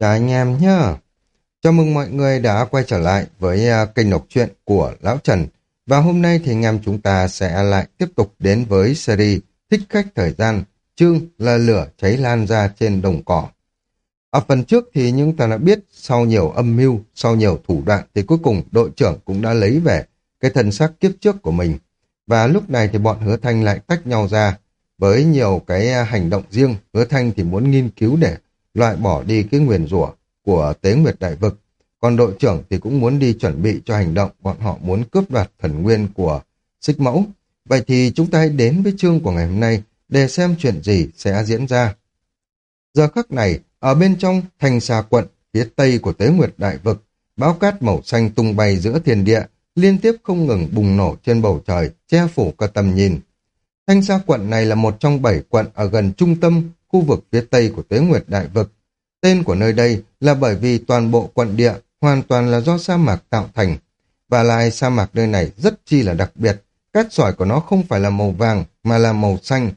Chào anh em nhá. Chào mừng mọi người đã quay trở lại với à, kênh đọc truyện của Lão Trần. Và hôm nay thì anh em chúng ta sẽ lại tiếp tục đến với series Thích khách thời gian, chương là lửa cháy lan ra trên đồng cỏ. Ở phần trước thì chúng ta đã biết sau nhiều âm mưu, sau nhiều thủ đoạn thì cuối cùng đội trưởng cũng đã lấy về cái thân xác kiếp trước của mình. Và lúc này thì bọn hứa thanh lại tách nhau ra với nhiều cái à, hành động riêng. Hứa thanh thì muốn nghiên cứu để loại bỏ đi cái nguyền rủa của tế nguyệt đại vực. Còn đội trưởng thì cũng muốn đi chuẩn bị cho hành động bọn họ muốn cướp đoạt thần nguyên của xích mẫu. Vậy thì chúng ta hãy đến với chương của ngày hôm nay để xem chuyện gì sẽ diễn ra. Giờ khắc này, ở bên trong thành xà quận, phía tây của tế nguyệt đại vực, bão cát màu xanh tung bay giữa thiên địa, liên tiếp không ngừng bùng nổ trên bầu trời, che phủ cả tầm nhìn. Thanh xa quận này là một trong bảy quận ở gần trung tâm khu vực phía tây của Tế Nguyệt Đại Vực. Tên của nơi đây là bởi vì toàn bộ quận địa hoàn toàn là do sa mạc tạo thành. Và lại sa mạc nơi này rất chi là đặc biệt. Cát sỏi của nó không phải là màu vàng mà là màu xanh.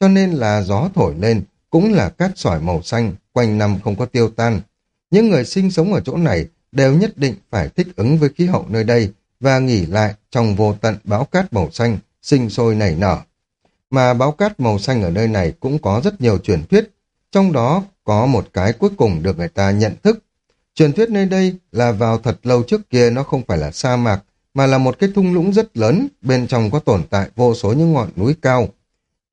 Cho nên là gió thổi lên cũng là cát sỏi màu xanh, quanh năm không có tiêu tan. Những người sinh sống ở chỗ này đều nhất định phải thích ứng với khí hậu nơi đây và nghỉ lại trong vô tận bão cát màu xanh, sinh sôi nảy nở. Mà báo cát màu xanh ở nơi này cũng có rất nhiều truyền thuyết, trong đó có một cái cuối cùng được người ta nhận thức. Truyền thuyết nơi đây là vào thật lâu trước kia nó không phải là sa mạc, mà là một cái thung lũng rất lớn, bên trong có tồn tại vô số những ngọn núi cao.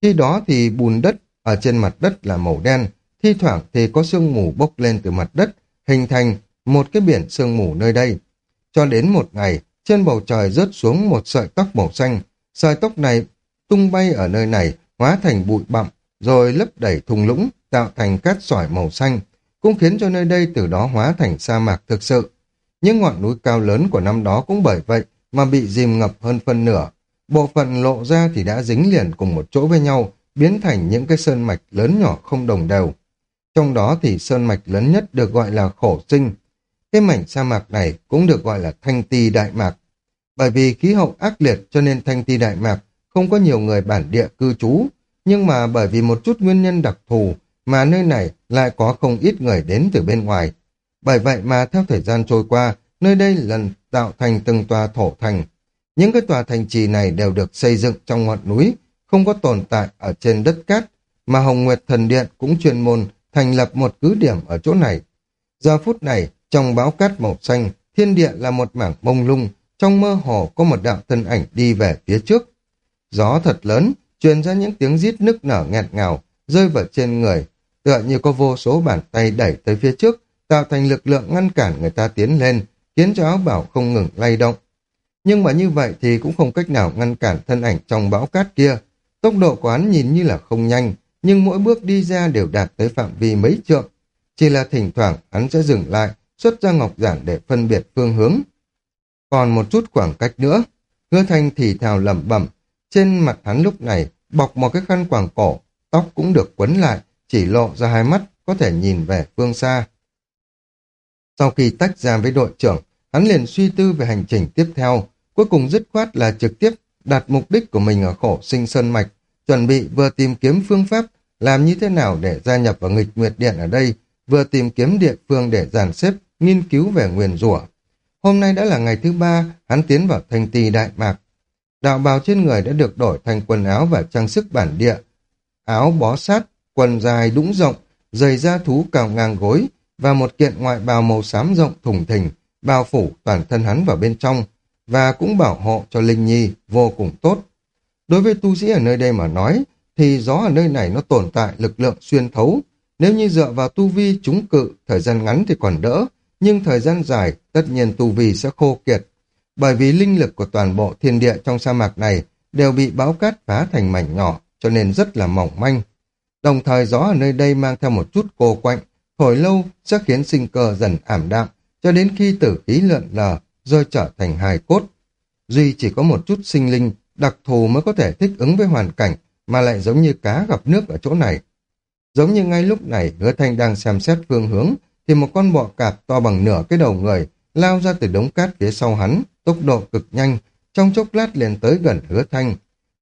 Khi đó thì bùn đất ở trên mặt đất là màu đen, thi thoảng thì có sương mù bốc lên từ mặt đất, hình thành một cái biển sương mù nơi đây. Cho đến một ngày, trên bầu trời rớt xuống một sợi tóc màu xanh, sợi tóc này tung bay ở nơi này, hóa thành bụi bặm, rồi lấp đầy thung lũng, tạo thành cát sỏi màu xanh, cũng khiến cho nơi đây từ đó hóa thành sa mạc thực sự. Những ngọn núi cao lớn của năm đó cũng bởi vậy mà bị dìm ngập hơn phân nửa. Bộ phận lộ ra thì đã dính liền cùng một chỗ với nhau, biến thành những cái sơn mạch lớn nhỏ không đồng đều. Trong đó thì sơn mạch lớn nhất được gọi là khổ sinh. Cái mảnh sa mạc này cũng được gọi là thanh ti đại mạc. Bởi vì khí hậu ác liệt cho nên thanh ti đại mạc không có nhiều người bản địa cư trú, nhưng mà bởi vì một chút nguyên nhân đặc thù mà nơi này lại có không ít người đến từ bên ngoài. Bởi vậy mà theo thời gian trôi qua, nơi đây lần tạo thành từng tòa thổ thành. Những cái tòa thành trì này đều được xây dựng trong ngọn núi, không có tồn tại ở trên đất cát, mà Hồng Nguyệt Thần Điện cũng chuyên môn thành lập một cứ điểm ở chỗ này. Giờ phút này, trong báo cát màu xanh, thiên địa là một mảng mông lung, trong mơ hồ có một đạo thân ảnh đi về phía trước. Gió thật lớn, truyền ra những tiếng rít nức nở nghẹt ngào, rơi vào trên người, tựa như có vô số bàn tay đẩy tới phía trước, tạo thành lực lượng ngăn cản người ta tiến lên, khiến cho áo bảo không ngừng lay động. Nhưng mà như vậy thì cũng không cách nào ngăn cản thân ảnh trong bão cát kia. Tốc độ của hắn nhìn như là không nhanh, nhưng mỗi bước đi ra đều đạt tới phạm vi mấy trượng. Chỉ là thỉnh thoảng hắn sẽ dừng lại, xuất ra ngọc giản để phân biệt phương hướng. Còn một chút khoảng cách nữa, hứa thanh thì thào lẩm bẩm trên mặt hắn lúc này bọc một cái khăn quàng cổ, tóc cũng được quấn lại, chỉ lộ ra hai mắt, có thể nhìn về phương xa. Sau khi tách ra với đội trưởng, hắn liền suy tư về hành trình tiếp theo, cuối cùng dứt khoát là trực tiếp đặt mục đích của mình ở khổ sinh sơn mạch, chuẩn bị vừa tìm kiếm phương pháp làm như thế nào để gia nhập vào nghịch nguyệt điện ở đây, vừa tìm kiếm địa phương để dàn xếp, nghiên cứu về nguyền rủa. Hôm nay đã là ngày thứ ba, hắn tiến vào thành tì Đại Mạc, Đạo bào trên người đã được đổi thành quần áo và trang sức bản địa. Áo bó sát, quần dài đũng rộng, giày da thú cào ngang gối và một kiện ngoại bào màu xám rộng thùng thình, bao phủ toàn thân hắn vào bên trong và cũng bảo hộ cho Linh Nhi vô cùng tốt. Đối với tu sĩ ở nơi đây mà nói, thì gió ở nơi này nó tồn tại lực lượng xuyên thấu. Nếu như dựa vào tu vi chúng cự, thời gian ngắn thì còn đỡ, nhưng thời gian dài, tất nhiên tu vi sẽ khô kiệt, bởi vì linh lực của toàn bộ thiên địa trong sa mạc này đều bị bão cát phá thành mảnh nhỏ, cho nên rất là mỏng manh. Đồng thời gió ở nơi đây mang theo một chút cô quạnh, thổi lâu sẽ khiến sinh cơ dần ảm đạm, cho đến khi tử khí lượn lờ, rơi trở thành hài cốt. Duy chỉ có một chút sinh linh, đặc thù mới có thể thích ứng với hoàn cảnh, mà lại giống như cá gặp nước ở chỗ này. Giống như ngay lúc này, hứa thanh đang xem xét phương hướng, thì một con bọ cạp to bằng nửa cái đầu người lao ra từ đống cát phía sau hắn, tốc độ cực nhanh, trong chốc lát liền tới gần hứa thanh.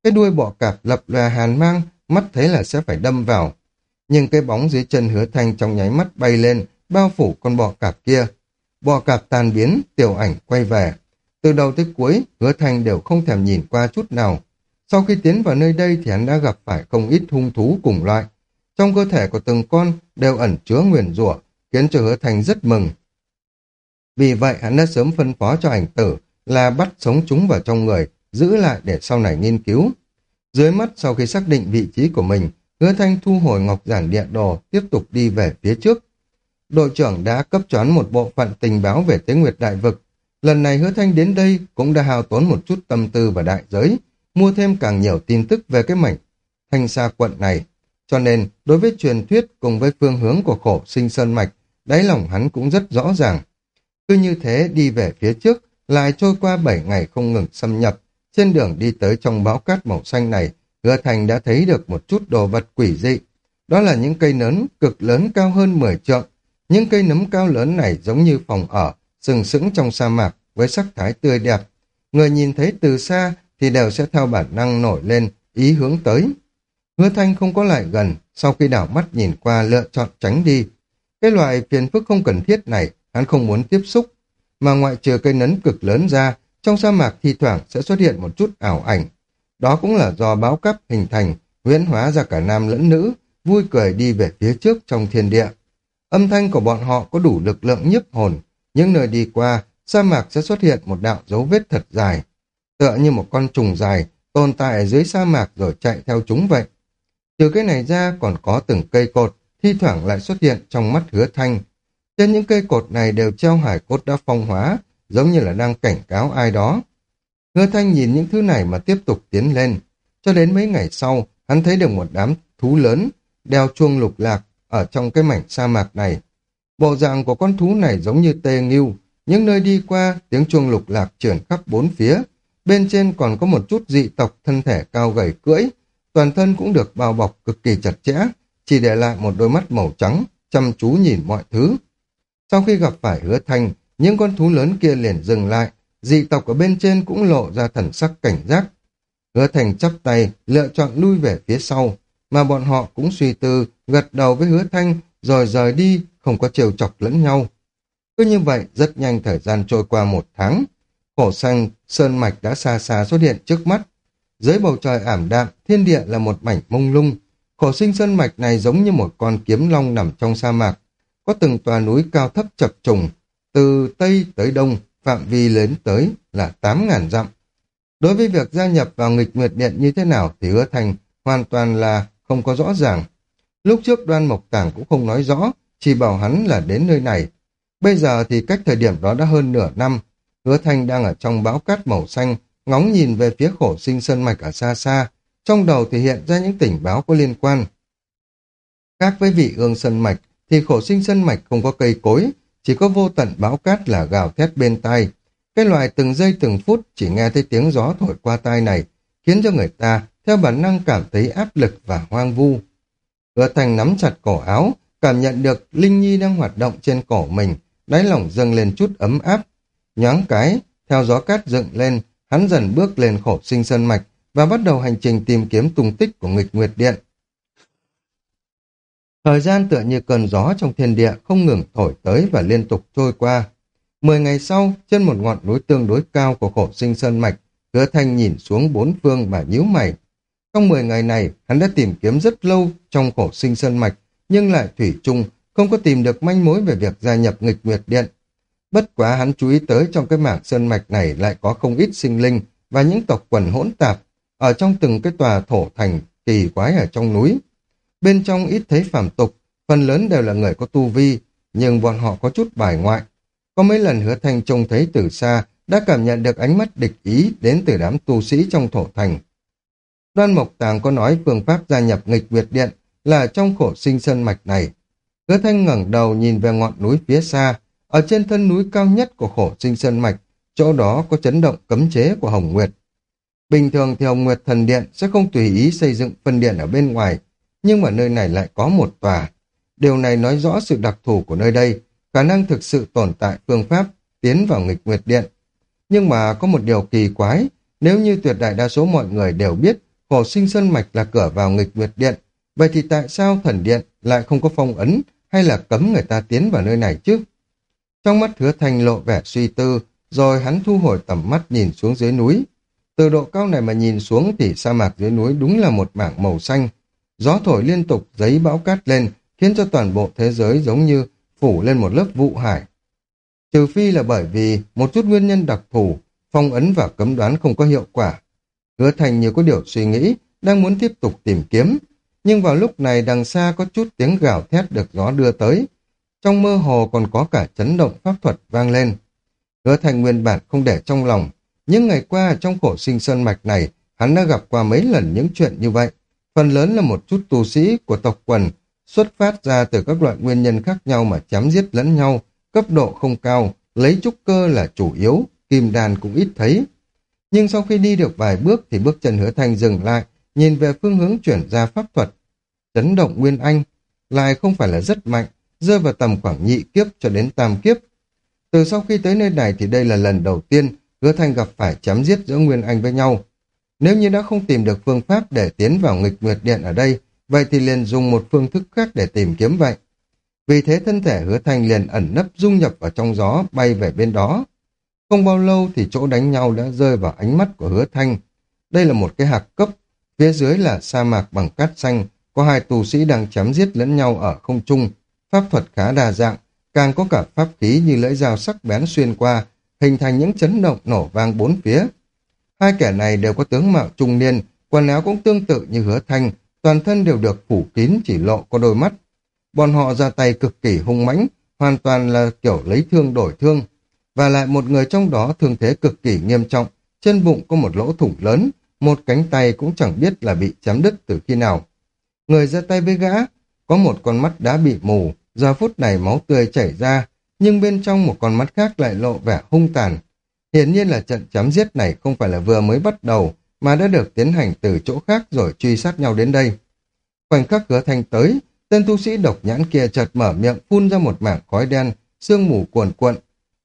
Cái đuôi bọ cạp lập lòe hàn mang, mắt thấy là sẽ phải đâm vào. Nhưng cái bóng dưới chân hứa thanh trong nháy mắt bay lên, bao phủ con bọ cạp kia. Bọ cạp tan biến, tiểu ảnh quay về. Từ đầu tới cuối, hứa thanh đều không thèm nhìn qua chút nào. Sau khi tiến vào nơi đây thì hắn đã gặp phải không ít hung thú cùng loại. Trong cơ thể của từng con đều ẩn chứa nguyền rủa khiến cho hứa thanh rất mừng. Vì vậy hắn đã sớm phân phó cho ảnh tử là bắt sống chúng vào trong người, giữ lại để sau này nghiên cứu. Dưới mắt sau khi xác định vị trí của mình, hứa thanh thu hồi ngọc giản địa đồ, tiếp tục đi về phía trước. Đội trưởng đã cấp choán một bộ phận tình báo về Tế Nguyệt Đại Vực. Lần này hứa thanh đến đây cũng đã hao tốn một chút tâm tư và đại giới, mua thêm càng nhiều tin tức về cái mảnh thanh xa quận này. Cho nên, đối với truyền thuyết cùng với phương hướng của khổ sinh sơn mạch, đáy lòng hắn cũng rất rõ ràng. Cứ như thế đi về phía trước, lại trôi qua 7 ngày không ngừng xâm nhập. Trên đường đi tới trong bão cát màu xanh này, Hứa Thành đã thấy được một chút đồ vật quỷ dị. Đó là những cây nấm cực lớn cao hơn 10 trượng. Những cây nấm cao lớn này giống như phòng ở, sừng sững trong sa mạc với sắc thái tươi đẹp. Người nhìn thấy từ xa thì đều sẽ theo bản năng nổi lên, ý hướng tới. Hứa Thanh không có lại gần, sau khi đảo mắt nhìn qua lựa chọn tránh đi. Cái loại phiền phức không cần thiết này, hắn không muốn tiếp xúc. Mà ngoại trừ cây nấn cực lớn ra, trong sa mạc thi thoảng sẽ xuất hiện một chút ảo ảnh. Đó cũng là do báo cấp hình thành, huyễn hóa ra cả nam lẫn nữ, vui cười đi về phía trước trong thiên địa. Âm thanh của bọn họ có đủ lực lượng nhiếp hồn, những nơi đi qua, sa mạc sẽ xuất hiện một đạo dấu vết thật dài, tựa như một con trùng dài tồn tại dưới sa mạc rồi chạy theo chúng vậy. Từ cái này ra còn có từng cây cột, thi thoảng lại xuất hiện trong mắt hứa thanh. Trên những cây cột này đều treo hải cốt đã phong hóa, giống như là đang cảnh cáo ai đó. Hứa thanh nhìn những thứ này mà tiếp tục tiến lên. Cho đến mấy ngày sau, hắn thấy được một đám thú lớn, đeo chuông lục lạc ở trong cái mảnh sa mạc này. Bộ dạng của con thú này giống như tê nghiêu, những nơi đi qua tiếng chuông lục lạc chuyển khắp bốn phía. Bên trên còn có một chút dị tộc thân thể cao gầy cưỡi, toàn thân cũng được bao bọc cực kỳ chặt chẽ, chỉ để lại một đôi mắt màu trắng, chăm chú nhìn mọi thứ. Sau khi gặp phải hứa thanh, những con thú lớn kia liền dừng lại, dị tộc ở bên trên cũng lộ ra thần sắc cảnh giác. Hứa thành chắp tay, lựa chọn lui về phía sau, mà bọn họ cũng suy tư, gật đầu với hứa thanh, rồi rời đi, không có chiều chọc lẫn nhau. Cứ như vậy, rất nhanh thời gian trôi qua một tháng. Khổ xanh, sơn mạch đã xa xa xuất hiện trước mắt. Dưới bầu trời ảm đạm, thiên địa là một mảnh mông lung. Khổ sinh sơn mạch này giống như một con kiếm long nằm trong sa mạc. Có từng tòa núi cao thấp chập trùng, từ Tây tới Đông, phạm vi lớn tới là 8.000 dặm. Đối với việc gia nhập vào nghịch nguyệt điện như thế nào thì hứa thành hoàn toàn là không có rõ ràng. Lúc trước đoan mộc tảng cũng không nói rõ, chỉ bảo hắn là đến nơi này. Bây giờ thì cách thời điểm đó đã hơn nửa năm, hứa Thanh đang ở trong bão cát màu xanh, ngóng nhìn về phía khổ sinh sơn mạch ở xa xa, trong đầu thì hiện ra những tỉnh báo có liên quan. Khác với vị ương sơn mạch, thì khổ sinh sơn mạch không có cây cối, chỉ có vô tận bão cát là gào thét bên tai. Cái loài từng giây từng phút chỉ nghe thấy tiếng gió thổi qua tai này, khiến cho người ta theo bản năng cảm thấy áp lực và hoang vu. Hứa Thành nắm chặt cổ áo, cảm nhận được Linh Nhi đang hoạt động trên cổ mình, đáy lòng dâng lên chút ấm áp. Nhoáng cái, theo gió cát dựng lên, hắn dần bước lên khổ sinh sơn mạch và bắt đầu hành trình tìm kiếm tung tích của nghịch nguyệt điện. Thời gian tựa như cơn gió trong thiên địa không ngừng thổi tới và liên tục trôi qua. Mười ngày sau, trên một ngọn núi tương đối cao của khổ sinh sơn mạch, hứa thanh nhìn xuống bốn phương và nhíu mày. Trong mười ngày này, hắn đã tìm kiếm rất lâu trong khổ sinh sơn mạch, nhưng lại thủy chung không có tìm được manh mối về việc gia nhập nghịch nguyệt điện. Bất quá hắn chú ý tới trong cái mảng sơn mạch này lại có không ít sinh linh và những tộc quần hỗn tạp ở trong từng cái tòa thổ thành kỳ quái ở trong núi. Bên trong ít thấy phàm tục, phần lớn đều là người có tu vi, nhưng bọn họ có chút bài ngoại. Có mấy lần hứa thanh trông thấy từ xa, đã cảm nhận được ánh mắt địch ý đến từ đám tu sĩ trong thổ thành. Đoan Mộc Tàng có nói phương pháp gia nhập nghịch Việt Điện là trong khổ sinh sơn mạch này. Hứa thanh ngẩng đầu nhìn về ngọn núi phía xa, ở trên thân núi cao nhất của khổ sinh sơn mạch, chỗ đó có chấn động cấm chế của Hồng Nguyệt. Bình thường thì Hồng Nguyệt Thần Điện sẽ không tùy ý xây dựng phân điện ở bên ngoài, nhưng mà nơi này lại có một tòa. Điều này nói rõ sự đặc thù của nơi đây, khả năng thực sự tồn tại phương pháp tiến vào nghịch nguyệt điện. Nhưng mà có một điều kỳ quái, nếu như tuyệt đại đa số mọi người đều biết khổ sinh sơn mạch là cửa vào nghịch nguyệt điện, vậy thì tại sao thần điện lại không có phong ấn hay là cấm người ta tiến vào nơi này chứ? Trong mắt hứa thanh lộ vẻ suy tư, rồi hắn thu hồi tầm mắt nhìn xuống dưới núi. Từ độ cao này mà nhìn xuống thì sa mạc dưới núi đúng là một mảng màu xanh. Gió thổi liên tục, giấy bão cát lên, khiến cho toàn bộ thế giới giống như phủ lên một lớp vụ hải. Trừ phi là bởi vì một chút nguyên nhân đặc thù, phong ấn và cấm đoán không có hiệu quả. Hứa thành như có điều suy nghĩ, đang muốn tiếp tục tìm kiếm. Nhưng vào lúc này đằng xa có chút tiếng gào thét được gió đưa tới. Trong mơ hồ còn có cả chấn động pháp thuật vang lên. Hứa thành nguyên bản không để trong lòng. Những ngày qua trong khổ sinh sơn mạch này, hắn đã gặp qua mấy lần những chuyện như vậy. Phần lớn là một chút tu sĩ của tộc quần xuất phát ra từ các loại nguyên nhân khác nhau mà chém giết lẫn nhau, cấp độ không cao, lấy trúc cơ là chủ yếu, kim đàn cũng ít thấy. Nhưng sau khi đi được vài bước thì bước chân hứa thanh dừng lại, nhìn về phương hướng chuyển ra pháp thuật. Chấn động Nguyên Anh, lại không phải là rất mạnh, rơi vào tầm khoảng nhị kiếp cho đến tam kiếp. Từ sau khi tới nơi này thì đây là lần đầu tiên hứa thanh gặp phải chém giết giữa Nguyên Anh với nhau. Nếu như đã không tìm được phương pháp để tiến vào nghịch nguyệt điện ở đây, vậy thì liền dùng một phương thức khác để tìm kiếm vậy. Vì thế thân thể hứa thanh liền ẩn nấp dung nhập vào trong gió, bay về bên đó. Không bao lâu thì chỗ đánh nhau đã rơi vào ánh mắt của hứa thanh. Đây là một cái hạc cấp, phía dưới là sa mạc bằng cát xanh, có hai tù sĩ đang chém giết lẫn nhau ở không trung. Pháp thuật khá đa dạng, càng có cả pháp khí như lưỡi dao sắc bén xuyên qua, hình thành những chấn động nổ vang bốn phía. Hai kẻ này đều có tướng mạo trung niên, quần áo cũng tương tự như hứa thanh, toàn thân đều được phủ kín chỉ lộ có đôi mắt. Bọn họ ra tay cực kỳ hung mãnh, hoàn toàn là kiểu lấy thương đổi thương. Và lại một người trong đó thương thế cực kỳ nghiêm trọng, chân bụng có một lỗ thủng lớn, một cánh tay cũng chẳng biết là bị chém đứt từ khi nào. Người ra tay với gã, có một con mắt đã bị mù, giờ phút này máu tươi chảy ra, nhưng bên trong một con mắt khác lại lộ vẻ hung tàn. Hiển nhiên là trận chém giết này không phải là vừa mới bắt đầu, mà đã được tiến hành từ chỗ khác rồi truy sát nhau đến đây. Khoảnh khắc cửa thanh tới, tên tu sĩ độc nhãn kia chợt mở miệng phun ra một mảng khói đen, sương mù cuồn cuộn.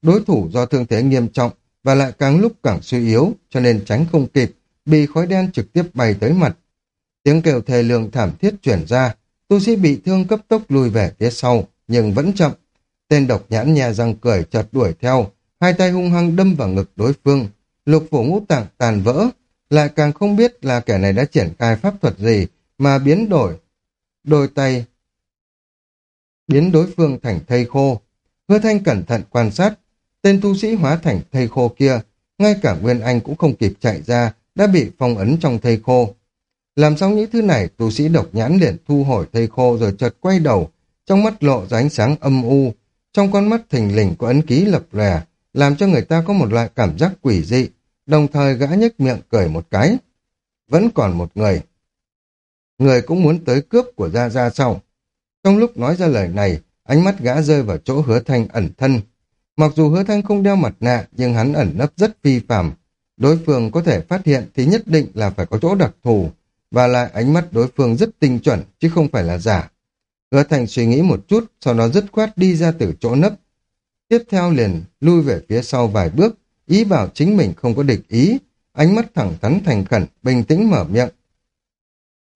Đối thủ do thương thế nghiêm trọng và lại càng lúc càng suy yếu, cho nên tránh không kịp, bị khói đen trực tiếp bay tới mặt. Tiếng kêu thề lương thảm thiết chuyển ra, tu sĩ bị thương cấp tốc lùi về phía sau, nhưng vẫn chậm. Tên độc nhãn nhà răng cười chợt đuổi theo, hai tay hung hăng đâm vào ngực đối phương, lục phủ ngũ tạng tàn vỡ, lại càng không biết là kẻ này đã triển khai pháp thuật gì mà biến đổi đôi tay biến đối phương thành thây khô. Hứa Thanh cẩn thận quan sát, tên tu sĩ hóa thành thây khô kia, ngay cả Nguyên Anh cũng không kịp chạy ra, đã bị phong ấn trong thây khô. Làm xong những thứ này, tu sĩ độc nhãn liền thu hồi thây khô rồi chợt quay đầu, trong mắt lộ ra ánh sáng âm u, trong con mắt thình lình có ấn ký lập lòe, làm cho người ta có một loại cảm giác quỷ dị, đồng thời gã nhếch miệng cười một cái. Vẫn còn một người. Người cũng muốn tới cướp của Gia Gia sau. Trong lúc nói ra lời này, ánh mắt gã rơi vào chỗ hứa thanh ẩn thân. Mặc dù hứa thanh không đeo mặt nạ, nhưng hắn ẩn nấp rất phi phạm. Đối phương có thể phát hiện thì nhất định là phải có chỗ đặc thù, và lại ánh mắt đối phương rất tinh chuẩn, chứ không phải là giả. Hứa thanh suy nghĩ một chút, sau đó dứt khoát đi ra từ chỗ nấp. Tiếp theo liền lui về phía sau vài bước, ý bảo chính mình không có địch ý, ánh mắt thẳng thắn thành khẩn, bình tĩnh mở miệng.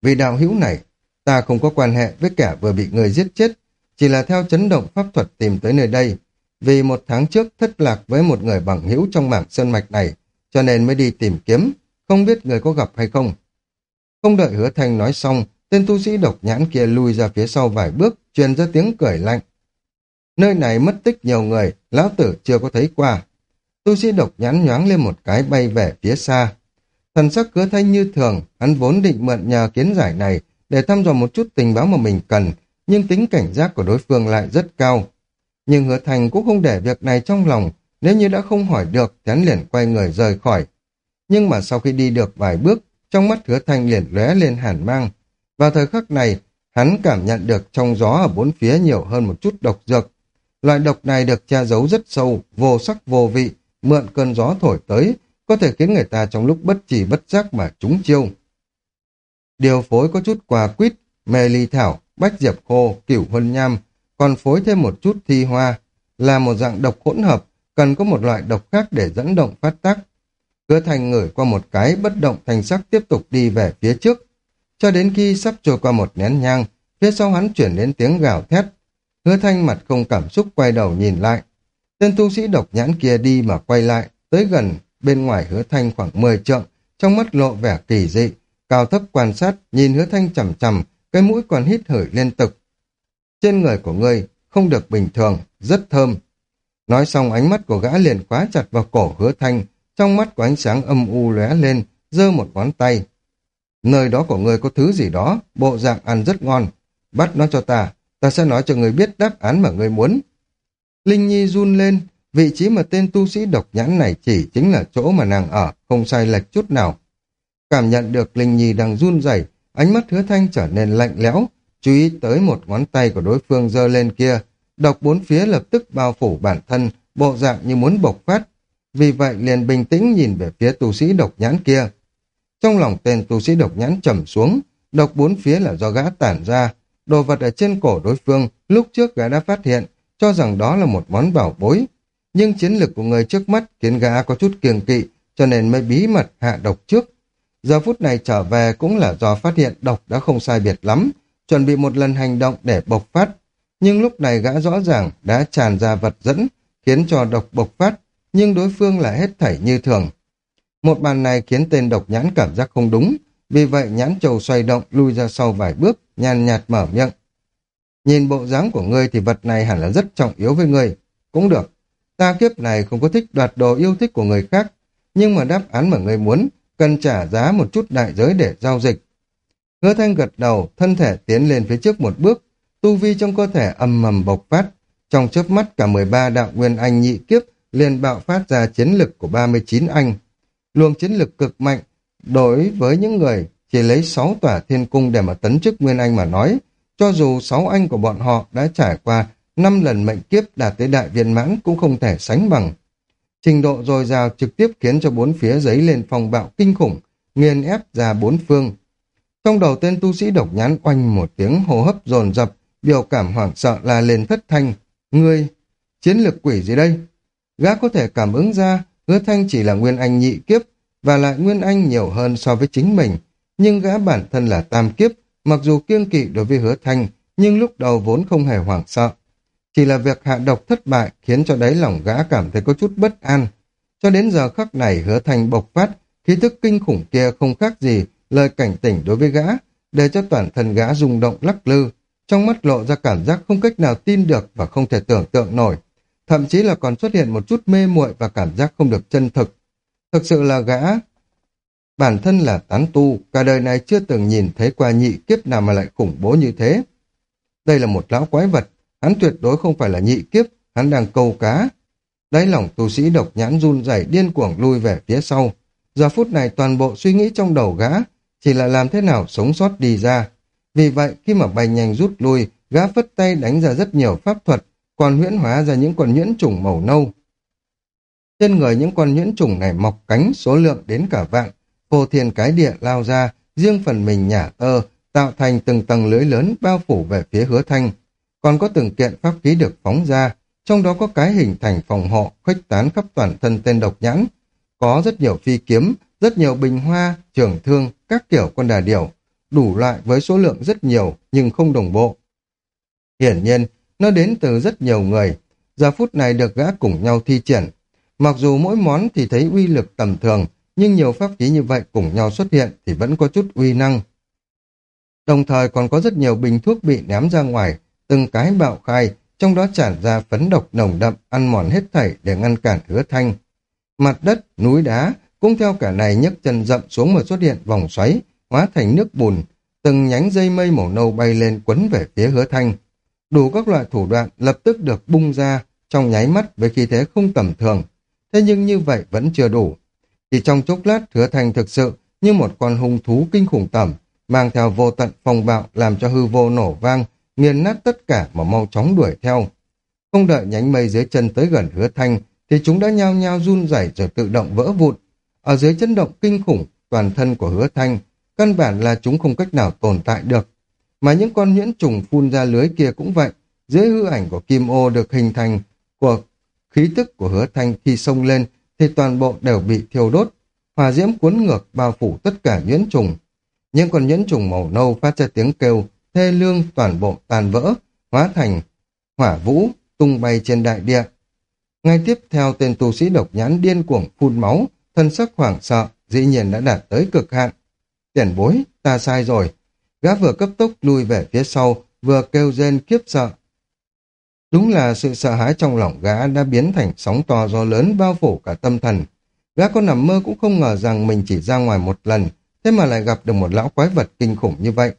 Vì đạo hữu này, ta không có quan hệ với kẻ vừa bị người giết chết, chỉ là theo chấn động pháp thuật tìm tới nơi đây. Vì một tháng trước thất lạc với một người bằng hữu trong mảng sơn mạch này, cho nên mới đi tìm kiếm, không biết người có gặp hay không. Không đợi hứa thanh nói xong, tên tu sĩ độc nhãn kia lui ra phía sau vài bước, truyền ra tiếng cười lạnh. Nơi này mất tích nhiều người, lão tử chưa có thấy qua. Tu sĩ độc nhãn nhoáng lên một cái bay về phía xa. Thần sắc cứ thanh như thường, hắn vốn định mượn nhờ kiến giải này để thăm dò một chút tình báo mà mình cần, nhưng tính cảnh giác của đối phương lại rất cao. Nhưng hứa thành cũng không để việc này trong lòng, nếu như đã không hỏi được thì hắn liền quay người rời khỏi. Nhưng mà sau khi đi được vài bước, trong mắt hứa thanh liền lóe lên hàn mang. Vào thời khắc này, hắn cảm nhận được trong gió ở bốn phía nhiều hơn một chút độc dược. Loại độc này được che giấu rất sâu, vô sắc vô vị, mượn cơn gió thổi tới, có thể khiến người ta trong lúc bất chỉ bất giác mà trúng chiêu. Điều phối có chút quà quýt, mê ly thảo, bách diệp khô, cửu huân nham, còn phối thêm một chút thi hoa, là một dạng độc hỗn hợp, cần có một loại độc khác để dẫn động phát tác. Hứa thành ngửi qua một cái bất động thành sắc tiếp tục đi về phía trước, cho đến khi sắp trôi qua một nén nhang, phía sau hắn chuyển đến tiếng gào thét hứa thanh mặt không cảm xúc quay đầu nhìn lại. Tên tu sĩ độc nhãn kia đi mà quay lại, tới gần bên ngoài hứa thanh khoảng 10 trượng, trong mắt lộ vẻ kỳ dị, cao thấp quan sát, nhìn hứa thanh chầm chầm, cái mũi còn hít hửi liên tục. Trên người của ngươi không được bình thường, rất thơm. Nói xong ánh mắt của gã liền khóa chặt vào cổ hứa thanh, trong mắt có ánh sáng âm u lóe lên, giơ một ngón tay. Nơi đó của ngươi có thứ gì đó, bộ dạng ăn rất ngon. Bắt nó cho ta, ta sẽ nói cho người biết đáp án mà người muốn. Linh Nhi run lên, vị trí mà tên tu sĩ độc nhãn này chỉ chính là chỗ mà nàng ở, không sai lệch chút nào. Cảm nhận được Linh Nhi đang run rẩy, ánh mắt hứa thanh trở nên lạnh lẽo, chú ý tới một ngón tay của đối phương giơ lên kia, độc bốn phía lập tức bao phủ bản thân, bộ dạng như muốn bộc phát. Vì vậy liền bình tĩnh nhìn về phía tu sĩ độc nhãn kia. Trong lòng tên tu sĩ độc nhãn trầm xuống, độc bốn phía là do gã tản ra, đồ vật ở trên cổ đối phương lúc trước gã đã phát hiện, cho rằng đó là một món bảo bối. Nhưng chiến lực của người trước mắt khiến gã có chút kiêng kỵ, cho nên mới bí mật hạ độc trước. Giờ phút này trở về cũng là do phát hiện độc đã không sai biệt lắm, chuẩn bị một lần hành động để bộc phát. Nhưng lúc này gã rõ ràng đã tràn ra vật dẫn, khiến cho độc bộc phát, nhưng đối phương là hết thảy như thường. Một bàn này khiến tên độc nhãn cảm giác không đúng, vì vậy nhãn trầu xoay động lui ra sau vài bước, nhàn nhạt mở miệng. Nhìn bộ dáng của ngươi thì vật này hẳn là rất trọng yếu với ngươi. Cũng được, ta kiếp này không có thích đoạt đồ yêu thích của người khác, nhưng mà đáp án mà ngươi muốn, cần trả giá một chút đại giới để giao dịch. Hứa thanh gật đầu, thân thể tiến lên phía trước một bước, tu vi trong cơ thể âm mầm bộc phát. Trong chớp mắt cả 13 đạo nguyên anh nhị kiếp liền bạo phát ra chiến lực của 39 anh. Luồng chiến lực cực mạnh, đối với những người chỉ lấy 6 tòa thiên cung để mà tấn chức nguyên anh mà nói, cho dù 6 anh của bọn họ đã trải qua 5 lần mệnh kiếp đạt tới đại viên mãn cũng không thể sánh bằng. Trình độ dồi dào trực tiếp khiến cho bốn phía giấy lên phong bạo kinh khủng, nghiền ép ra bốn phương. Trong đầu tên tu sĩ độc nhãn oanh một tiếng hô hấp dồn dập, biểu cảm hoảng sợ là lên thất thanh. Ngươi, chiến lược quỷ gì đây? Gã có thể cảm ứng ra, hứa thanh chỉ là nguyên anh nhị kiếp, và lại nguyên anh nhiều hơn so với chính mình. Nhưng gã bản thân là tam kiếp, mặc dù kiêng kỵ đối với hứa thanh, nhưng lúc đầu vốn không hề hoảng sợ. Chỉ là việc hạ độc thất bại khiến cho đáy lòng gã cảm thấy có chút bất an. Cho đến giờ khắc này hứa thanh bộc phát, khí thức kinh khủng kia không khác gì lời cảnh tỉnh đối với gã, để cho toàn thân gã rung động lắc lư, trong mắt lộ ra cảm giác không cách nào tin được và không thể tưởng tượng nổi. Thậm chí là còn xuất hiện một chút mê muội và cảm giác không được chân thực. Thực sự là gã bản thân là tán tu, cả đời này chưa từng nhìn thấy qua nhị kiếp nào mà lại khủng bố như thế. Đây là một lão quái vật, hắn tuyệt đối không phải là nhị kiếp, hắn đang câu cá. Đáy lòng tu sĩ độc nhãn run rẩy điên cuồng lui về phía sau. Giờ phút này toàn bộ suy nghĩ trong đầu gã chỉ là làm thế nào sống sót đi ra. Vì vậy, khi mà bay nhanh rút lui, gã phất tay đánh ra rất nhiều pháp thuật, còn huyễn hóa ra những con nhuyễn trùng màu nâu. Trên người những con nhuyễn trùng này mọc cánh số lượng đến cả vạn, phô thiên cái địa lao ra, riêng phần mình nhả tơ, tạo thành từng tầng lưới lớn bao phủ về phía hứa thanh. Còn có từng kiện pháp khí được phóng ra, trong đó có cái hình thành phòng hộ khuếch tán khắp toàn thân tên độc nhãn. Có rất nhiều phi kiếm, rất nhiều bình hoa, trường thương, các kiểu con đà điểu, đủ loại với số lượng rất nhiều nhưng không đồng bộ. Hiển nhiên, nó đến từ rất nhiều người, giờ phút này được gã cùng nhau thi triển. Mặc dù mỗi món thì thấy uy lực tầm thường, nhưng nhiều pháp khí như vậy cùng nhau xuất hiện thì vẫn có chút uy năng. Đồng thời còn có rất nhiều bình thuốc bị ném ra ngoài, từng cái bạo khai, trong đó tràn ra phấn độc nồng đậm, ăn mòn hết thảy để ngăn cản hứa thanh. Mặt đất, núi đá, cũng theo cả này nhấc chân rậm xuống mà xuất hiện vòng xoáy, hóa thành nước bùn, từng nhánh dây mây màu nâu bay lên quấn về phía hứa thanh. Đủ các loại thủ đoạn lập tức được bung ra trong nháy mắt với khí thế không tầm thường. Thế nhưng như vậy vẫn chưa đủ. Chỉ trong chốc lát hứa thanh thực sự như một con hung thú kinh khủng tẩm, mang theo vô tận phong bạo làm cho hư vô nổ vang, nghiền nát tất cả mà mau chóng đuổi theo. Không đợi nhánh mây dưới chân tới gần hứa thanh, thì chúng đã nhao nhao run rẩy rồi tự động vỡ vụn. Ở dưới chấn động kinh khủng, toàn thân của hứa thanh, căn bản là chúng không cách nào tồn tại được. Mà những con nhuyễn trùng phun ra lưới kia cũng vậy, dưới hư ảnh của kim ô được hình thành của khí tức của hứa thanh khi sông lên thì toàn bộ đều bị thiêu đốt, hòa diễm cuốn ngược bao phủ tất cả nhuyễn trùng. Những con nhuyễn trùng màu nâu phát ra tiếng kêu, thê lương toàn bộ tàn vỡ, hóa thành hỏa vũ, tung bay trên đại địa. Ngay tiếp theo tên tu sĩ độc nhãn điên cuồng phun máu, thân sắc hoảng sợ, dĩ nhiên đã đạt tới cực hạn. Tiền bối, ta sai rồi. Gã vừa cấp tốc lui về phía sau, vừa kêu rên kiếp sợ. Đúng là sự sợ hãi trong lòng gã đã biến thành sóng to gió lớn bao phủ cả tâm thần. Gã có nằm mơ cũng không ngờ rằng mình chỉ ra ngoài một lần, thế mà lại gặp được một lão quái vật kinh khủng như vậy.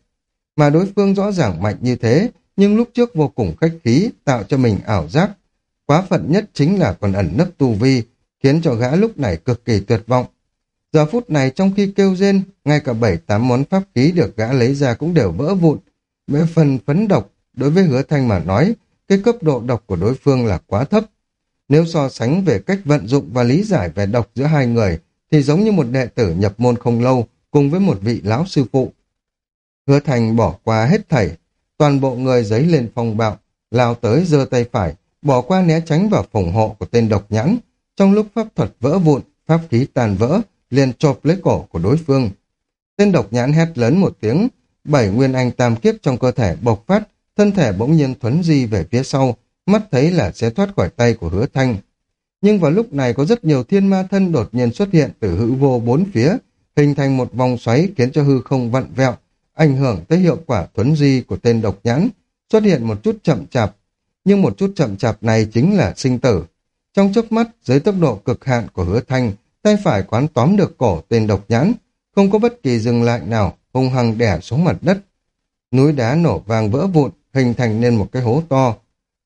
Mà đối phương rõ ràng mạnh như thế, nhưng lúc trước vô cùng khách khí, tạo cho mình ảo giác. Quá phận nhất chính là còn ẩn nấp tu vi, khiến cho gã lúc này cực kỳ tuyệt vọng. Giờ phút này trong khi kêu rên, ngay cả bảy tám món pháp khí được gã lấy ra cũng đều vỡ vụn. Về phần phấn độc, đối với hứa thanh mà nói, cái cấp độ độc của đối phương là quá thấp. Nếu so sánh về cách vận dụng và lý giải về độc giữa hai người, thì giống như một đệ tử nhập môn không lâu, cùng với một vị lão sư phụ. Hứa Thành bỏ qua hết thảy, toàn bộ người giấy lên phong bạo, lao tới giơ tay phải, bỏ qua né tránh vào phòng hộ của tên độc nhãn. Trong lúc pháp thuật vỡ vụn, pháp khí tàn vỡ, liền chộp lấy cổ của đối phương. Tên độc nhãn hét lớn một tiếng, bảy nguyên anh tam kiếp trong cơ thể bộc phát, thân thể bỗng nhiên thuấn di về phía sau, mắt thấy là sẽ thoát khỏi tay của hứa thanh. Nhưng vào lúc này có rất nhiều thiên ma thân đột nhiên xuất hiện từ hữu vô bốn phía, hình thành một vòng xoáy khiến cho hư không vặn vẹo, ảnh hưởng tới hiệu quả thuấn di của tên độc nhãn, xuất hiện một chút chậm chạp. Nhưng một chút chậm chạp này chính là sinh tử. Trong chớp mắt, dưới tốc độ cực hạn của hứa thanh, tay phải quán tóm được cổ tên độc nhãn, không có bất kỳ dừng lại nào, hung hăng đẻ xuống mặt đất. Núi đá nổ vàng vỡ vụn, hình thành nên một cái hố to.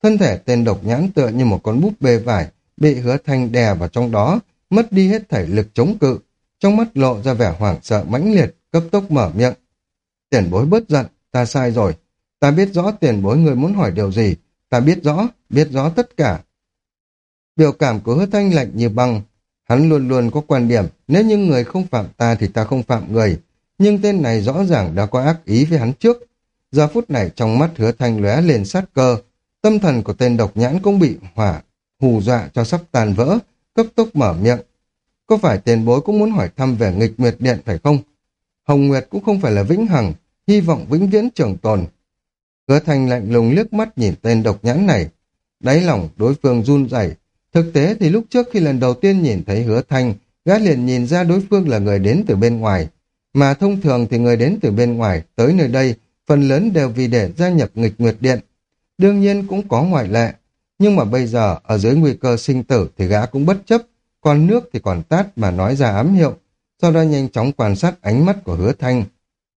Thân thể tên độc nhãn tựa như một con búp bê vải, bị hứa thanh đè vào trong đó, mất đi hết thể lực chống cự. Trong mắt lộ ra vẻ hoảng sợ mãnh liệt, cấp tốc mở miệng. Tiền bối bớt giận, ta sai rồi. Ta biết rõ tiền bối người muốn hỏi điều gì. Ta biết rõ, biết rõ tất cả. Biểu cảm của hứa thanh lạnh như băng, Hắn luôn luôn có quan điểm, nếu như người không phạm ta thì ta không phạm người. Nhưng tên này rõ ràng đã có ác ý với hắn trước. Giờ phút này trong mắt hứa thanh lóe lên sát cơ. Tâm thần của tên độc nhãn cũng bị hỏa, hù dọa cho sắp tàn vỡ, cấp tốc mở miệng. Có phải tiền bối cũng muốn hỏi thăm về nghịch nguyệt điện phải không? Hồng Nguyệt cũng không phải là vĩnh hằng, hy vọng vĩnh viễn trường tồn. Hứa thanh lạnh lùng liếc mắt nhìn tên độc nhãn này. Đáy lòng đối phương run rẩy Thực tế thì lúc trước khi lần đầu tiên nhìn thấy hứa thanh, gã liền nhìn ra đối phương là người đến từ bên ngoài. Mà thông thường thì người đến từ bên ngoài tới nơi đây, phần lớn đều vì để gia nhập nghịch nguyệt điện. Đương nhiên cũng có ngoại lệ. Nhưng mà bây giờ, ở dưới nguy cơ sinh tử thì gã cũng bất chấp, còn nước thì còn tát mà nói ra ám hiệu, sau đó nhanh chóng quan sát ánh mắt của hứa thanh.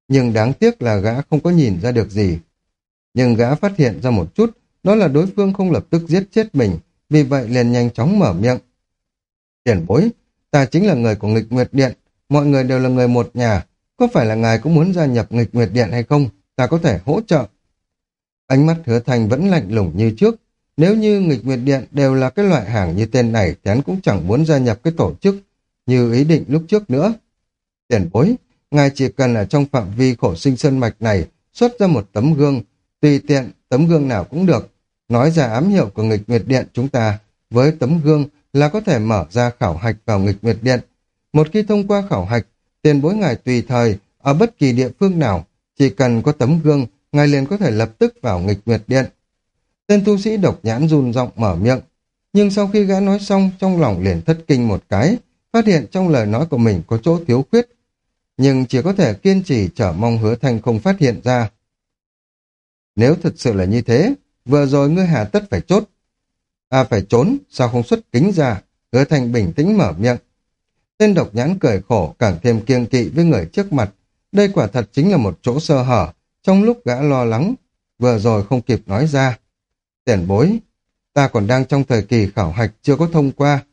Nhưng đáng tiếc là gã không có nhìn ra được gì. Nhưng gã phát hiện ra một chút, đó là đối phương không lập tức giết chết mình, vì vậy liền nhanh chóng mở miệng. Tiền bối, ta chính là người của nghịch nguyệt điện, mọi người đều là người một nhà, có phải là ngài cũng muốn gia nhập nghịch nguyệt điện hay không? Ta có thể hỗ trợ. Ánh mắt hứa thành vẫn lạnh lùng như trước. Nếu như nghịch nguyệt điện đều là cái loại hàng như tên này thì hắn cũng chẳng muốn gia nhập cái tổ chức như ý định lúc trước nữa. Tiền bối, ngài chỉ cần ở trong phạm vi khổ sinh sơn mạch này xuất ra một tấm gương, tùy tiện tấm gương nào cũng được, nói ra ám hiệu của nghịch nguyệt điện chúng ta với tấm gương là có thể mở ra khảo hạch vào nghịch nguyệt điện. Một khi thông qua khảo hạch, tiền bối ngài tùy thời, ở bất kỳ địa phương nào, chỉ cần có tấm gương, ngài liền có thể lập tức vào nghịch nguyệt điện. Tên tu sĩ độc nhãn run giọng mở miệng, nhưng sau khi gã nói xong, trong lòng liền thất kinh một cái, phát hiện trong lời nói của mình có chỗ thiếu khuyết, nhưng chỉ có thể kiên trì chờ mong hứa thanh không phát hiện ra. Nếu thật sự là như thế, vừa rồi ngươi hà tất phải chốt. À phải trốn, sao không xuất kính ra? Hứa Thành bình tĩnh mở miệng. Tên độc nhãn cười khổ, càng thêm kiêng kỵ với người trước mặt. Đây quả thật chính là một chỗ sơ hở, trong lúc gã lo lắng, vừa rồi không kịp nói ra. Tiền bối, ta còn đang trong thời kỳ khảo hạch chưa có thông qua.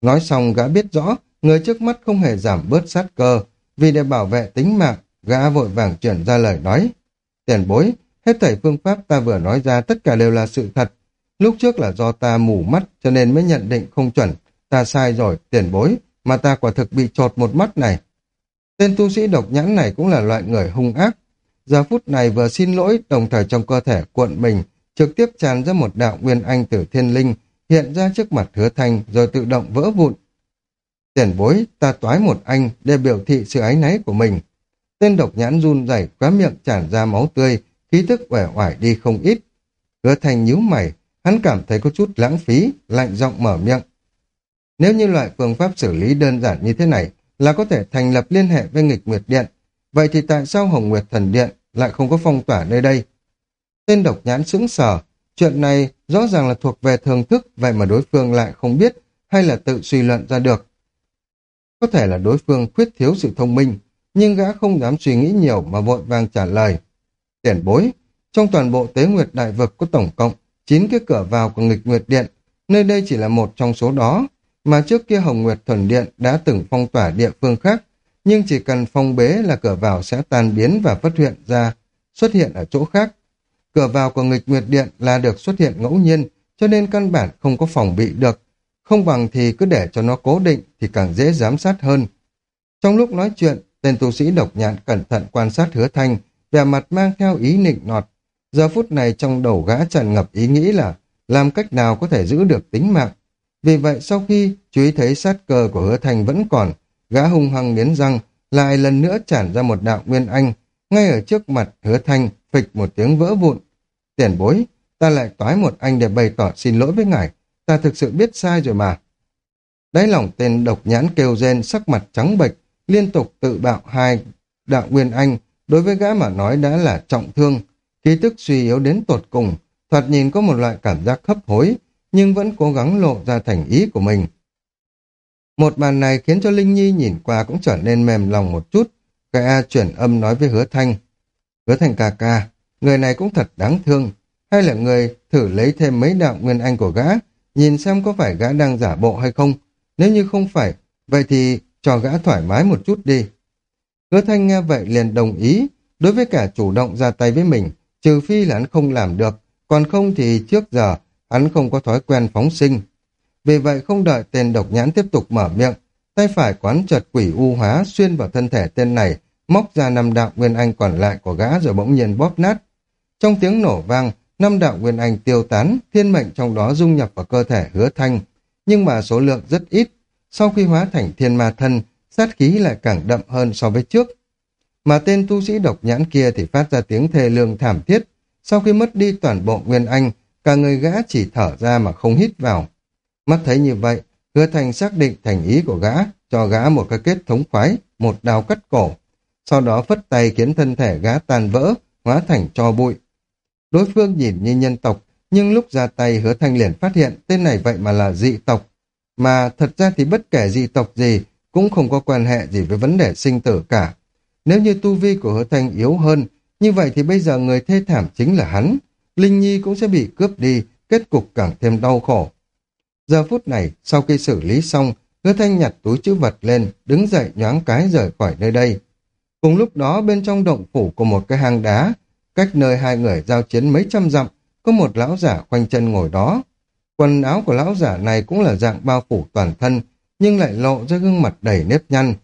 Nói xong gã biết rõ, người trước mắt không hề giảm bớt sát cơ, vì để bảo vệ tính mạng, gã vội vàng chuyển ra lời nói. Tiền bối, Hết thảy phương pháp ta vừa nói ra tất cả đều là sự thật. Lúc trước là do ta mù mắt cho nên mới nhận định không chuẩn. Ta sai rồi, tiền bối, mà ta quả thực bị trột một mắt này. Tên tu sĩ độc nhãn này cũng là loại người hung ác. Giờ phút này vừa xin lỗi, đồng thời trong cơ thể cuộn mình, trực tiếp tràn ra một đạo nguyên anh từ thiên linh, hiện ra trước mặt hứa thanh rồi tự động vỡ vụn. Tiền bối, ta toái một anh để biểu thị sự ái náy của mình. Tên độc nhãn run rẩy quá miệng tràn ra máu tươi, khí tức uể oải đi không ít. Hứa thành nhíu mày, hắn cảm thấy có chút lãng phí, lạnh giọng mở miệng. Nếu như loại phương pháp xử lý đơn giản như thế này là có thể thành lập liên hệ với nghịch nguyệt điện, vậy thì tại sao Hồng Nguyệt Thần Điện lại không có phong tỏa nơi đây? Tên độc nhãn sững sờ, chuyện này rõ ràng là thuộc về thường thức, vậy mà đối phương lại không biết hay là tự suy luận ra được. Có thể là đối phương khuyết thiếu sự thông minh, nhưng gã không dám suy nghĩ nhiều mà vội vàng trả lời. Tiền bối, trong toàn bộ tế nguyệt đại vực có tổng cộng 9 cái cửa vào của nghịch nguyệt điện, nơi đây chỉ là một trong số đó, mà trước kia Hồng Nguyệt Thuần Điện đã từng phong tỏa địa phương khác, nhưng chỉ cần phong bế là cửa vào sẽ tan biến và phát hiện ra, xuất hiện ở chỗ khác. Cửa vào của nghịch nguyệt điện là được xuất hiện ngẫu nhiên, cho nên căn bản không có phòng bị được. Không bằng thì cứ để cho nó cố định thì càng dễ giám sát hơn. Trong lúc nói chuyện, tên tu sĩ độc nhãn cẩn thận quan sát hứa thanh, vẻ mặt mang theo ý nịnh nọt. Giờ phút này trong đầu gã tràn ngập ý nghĩ là làm cách nào có thể giữ được tính mạng. Vì vậy sau khi chú ý thấy sát cơ của hứa Thành vẫn còn, gã hung hăng nghiến răng, lại lần nữa tràn ra một đạo nguyên anh, ngay ở trước mặt hứa thanh, phịch một tiếng vỡ vụn. Tiền bối, ta lại toái một anh để bày tỏ xin lỗi với ngài, ta thực sự biết sai rồi mà. Đáy lòng tên độc nhãn kêu rên sắc mặt trắng bệch, liên tục tự bạo hai đạo nguyên anh, đối với gã mà nói đã là trọng thương, ký tức suy yếu đến tột cùng, thoạt nhìn có một loại cảm giác hấp hối, nhưng vẫn cố gắng lộ ra thành ý của mình. Một màn này khiến cho Linh Nhi nhìn qua cũng trở nên mềm lòng một chút, gã chuyển âm nói với hứa thanh. Hứa thanh ca ca, người này cũng thật đáng thương, hay là người thử lấy thêm mấy đạo nguyên anh của gã, nhìn xem có phải gã đang giả bộ hay không. Nếu như không phải, vậy thì cho gã thoải mái một chút đi. Hứa thanh nghe vậy liền đồng ý, đối với cả chủ động ra tay với mình, trừ phi là hắn không làm được, còn không thì trước giờ hắn không có thói quen phóng sinh. Vì vậy không đợi tên độc nhãn tiếp tục mở miệng, tay phải quán chợt quỷ u hóa xuyên vào thân thể tên này, móc ra năm đạo nguyên anh còn lại của gã rồi bỗng nhiên bóp nát. Trong tiếng nổ vang, năm đạo nguyên anh tiêu tán, thiên mệnh trong đó dung nhập vào cơ thể hứa thanh, nhưng mà số lượng rất ít. Sau khi hóa thành thiên ma thân, sát khí lại càng đậm hơn so với trước. Mà tên tu sĩ độc nhãn kia thì phát ra tiếng thê lương thảm thiết. Sau khi mất đi toàn bộ nguyên anh, cả người gã chỉ thở ra mà không hít vào. Mắt thấy như vậy, hứa thành xác định thành ý của gã, cho gã một cái kết thống khoái, một đào cắt cổ. Sau đó phất tay khiến thân thể gã tan vỡ, hóa thành cho bụi. Đối phương nhìn như nhân tộc, nhưng lúc ra tay hứa thanh liền phát hiện tên này vậy mà là dị tộc. Mà thật ra thì bất kể dị tộc gì cũng không có quan hệ gì với vấn đề sinh tử cả. Nếu như tu vi của hứa thanh yếu hơn, như vậy thì bây giờ người thê thảm chính là hắn. Linh Nhi cũng sẽ bị cướp đi, kết cục càng thêm đau khổ. Giờ phút này, sau khi xử lý xong, hứa thanh nhặt túi chữ vật lên, đứng dậy nhoáng cái rời khỏi nơi đây. Cùng lúc đó bên trong động phủ của một cái hang đá, cách nơi hai người giao chiến mấy trăm dặm, có một lão giả khoanh chân ngồi đó. Quần áo của lão giả này cũng là dạng bao phủ toàn thân, nhưng lại lộ ra gương mặt đầy nếp nhăn.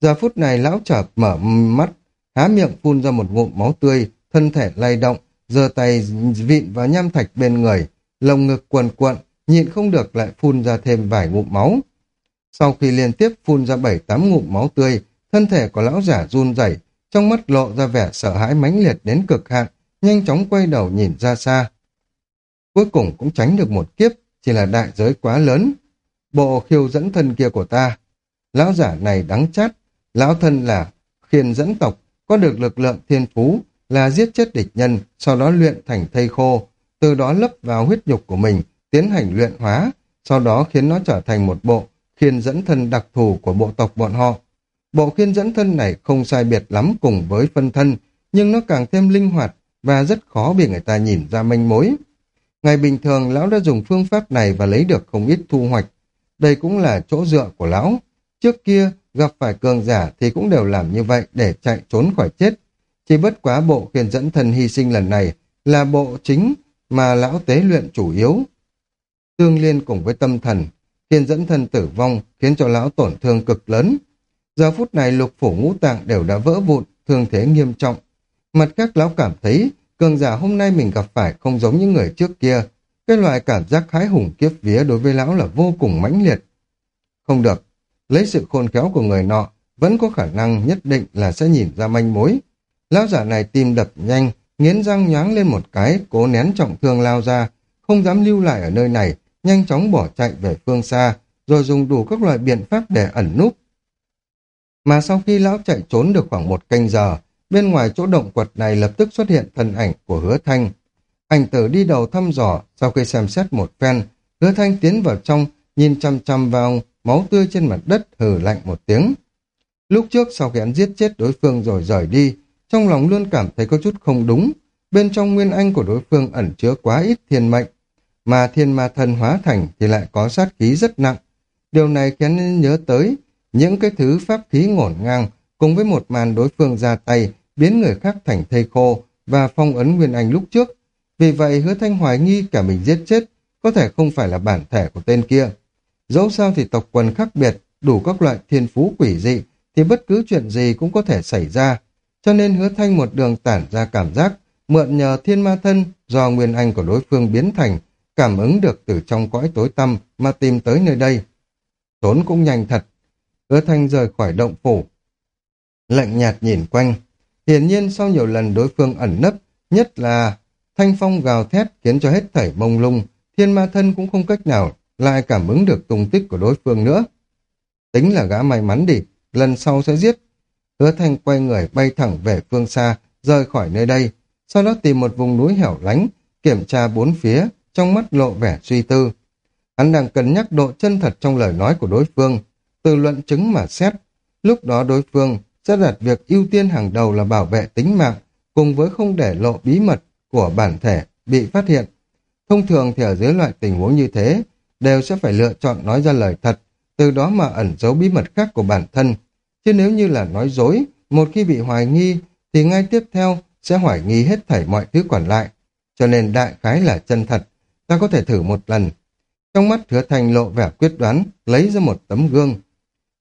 Giờ phút này lão chợt mở mắt, há miệng phun ra một ngụm máu tươi, thân thể lay động, giơ tay vịn vào nham thạch bên người, lồng ngực quần cuộn, nhịn không được lại phun ra thêm vài ngụm máu. Sau khi liên tiếp phun ra bảy tám ngụm máu tươi, thân thể của lão giả run rẩy, trong mắt lộ ra vẻ sợ hãi mãnh liệt đến cực hạn, nhanh chóng quay đầu nhìn ra xa. Cuối cùng cũng tránh được một kiếp, chỉ là đại giới quá lớn. Bộ khiêu dẫn thân kia của ta, lão giả này đắng chát, lão thân là khiên dẫn tộc, có được lực lượng thiên phú, là giết chết địch nhân, sau đó luyện thành thây khô, từ đó lấp vào huyết nhục của mình, tiến hành luyện hóa, sau đó khiến nó trở thành một bộ khiên dẫn thân đặc thù của bộ tộc bọn họ. Bộ khiên dẫn thân này không sai biệt lắm cùng với phân thân, nhưng nó càng thêm linh hoạt và rất khó bị người ta nhìn ra manh mối. Ngày bình thường, lão đã dùng phương pháp này và lấy được không ít thu hoạch. Đây cũng là chỗ dựa của lão. Trước kia, gặp phải cường giả thì cũng đều làm như vậy để chạy trốn khỏi chết. Chỉ bất quá bộ khiên dẫn thần hy sinh lần này là bộ chính mà lão tế luyện chủ yếu. Tương liên cùng với tâm thần, khiên dẫn thần tử vong khiến cho lão tổn thương cực lớn. Giờ phút này lục phủ ngũ tạng đều đã vỡ vụn, thương thế nghiêm trọng. Mặt khác lão cảm thấy cường giả hôm nay mình gặp phải không giống những người trước kia. Cái loại cảm giác hái hùng kiếp vía đối với lão là vô cùng mãnh liệt. Không được, lấy sự khôn khéo của người nọ vẫn có khả năng nhất định là sẽ nhìn ra manh mối. Lão giả này tim đập nhanh, nghiến răng nhoáng lên một cái, cố nén trọng thương lao ra, không dám lưu lại ở nơi này, nhanh chóng bỏ chạy về phương xa, rồi dùng đủ các loại biện pháp để ẩn núp. Mà sau khi lão chạy trốn được khoảng một canh giờ, bên ngoài chỗ động quật này lập tức xuất hiện thân ảnh của hứa thanh. Ảnh tử đi đầu thăm dò, sau khi xem xét một phen, hứa thanh tiến vào trong, nhìn chăm chăm vào máu tươi trên mặt đất hừ lạnh một tiếng. Lúc trước sau khi hắn giết chết đối phương rồi rời đi, trong lòng luôn cảm thấy có chút không đúng. Bên trong nguyên anh của đối phương ẩn chứa quá ít thiên mệnh, mà thiên ma thần hóa thành thì lại có sát khí rất nặng. Điều này khiến nên nhớ tới những cái thứ pháp khí ngổn ngang cùng với một màn đối phương ra tay biến người khác thành thây khô và phong ấn nguyên anh lúc trước. Vì vậy hứa thanh hoài nghi cả mình giết chết có thể không phải là bản thể của tên kia. Dẫu sao thì tộc quần khác biệt, đủ các loại thiên phú quỷ dị thì bất cứ chuyện gì cũng có thể xảy ra. Cho nên hứa thanh một đường tản ra cảm giác mượn nhờ thiên ma thân do nguyên anh của đối phương biến thành cảm ứng được từ trong cõi tối tăm mà tìm tới nơi đây. Trốn cũng nhanh thật. Hứa thanh rời khỏi động phủ. Lạnh nhạt nhìn quanh. Hiển nhiên sau nhiều lần đối phương ẩn nấp, nhất là thanh phong gào thét khiến cho hết thảy mông lung, thiên ma thân cũng không cách nào lại cảm ứng được tung tích của đối phương nữa. Tính là gã may mắn đi, lần sau sẽ giết. Hứa thanh quay người bay thẳng về phương xa, rời khỏi nơi đây, sau đó tìm một vùng núi hẻo lánh, kiểm tra bốn phía, trong mắt lộ vẻ suy tư. Hắn đang cân nhắc độ chân thật trong lời nói của đối phương, từ luận chứng mà xét. Lúc đó đối phương sẽ đặt việc ưu tiên hàng đầu là bảo vệ tính mạng, cùng với không để lộ bí mật của bản thể bị phát hiện. Thông thường thì ở dưới loại tình huống như thế, đều sẽ phải lựa chọn nói ra lời thật, từ đó mà ẩn giấu bí mật khác của bản thân. Chứ nếu như là nói dối, một khi bị hoài nghi, thì ngay tiếp theo sẽ hoài nghi hết thảy mọi thứ còn lại. Cho nên đại khái là chân thật, ta có thể thử một lần. Trong mắt hứa thành lộ vẻ quyết đoán, lấy ra một tấm gương.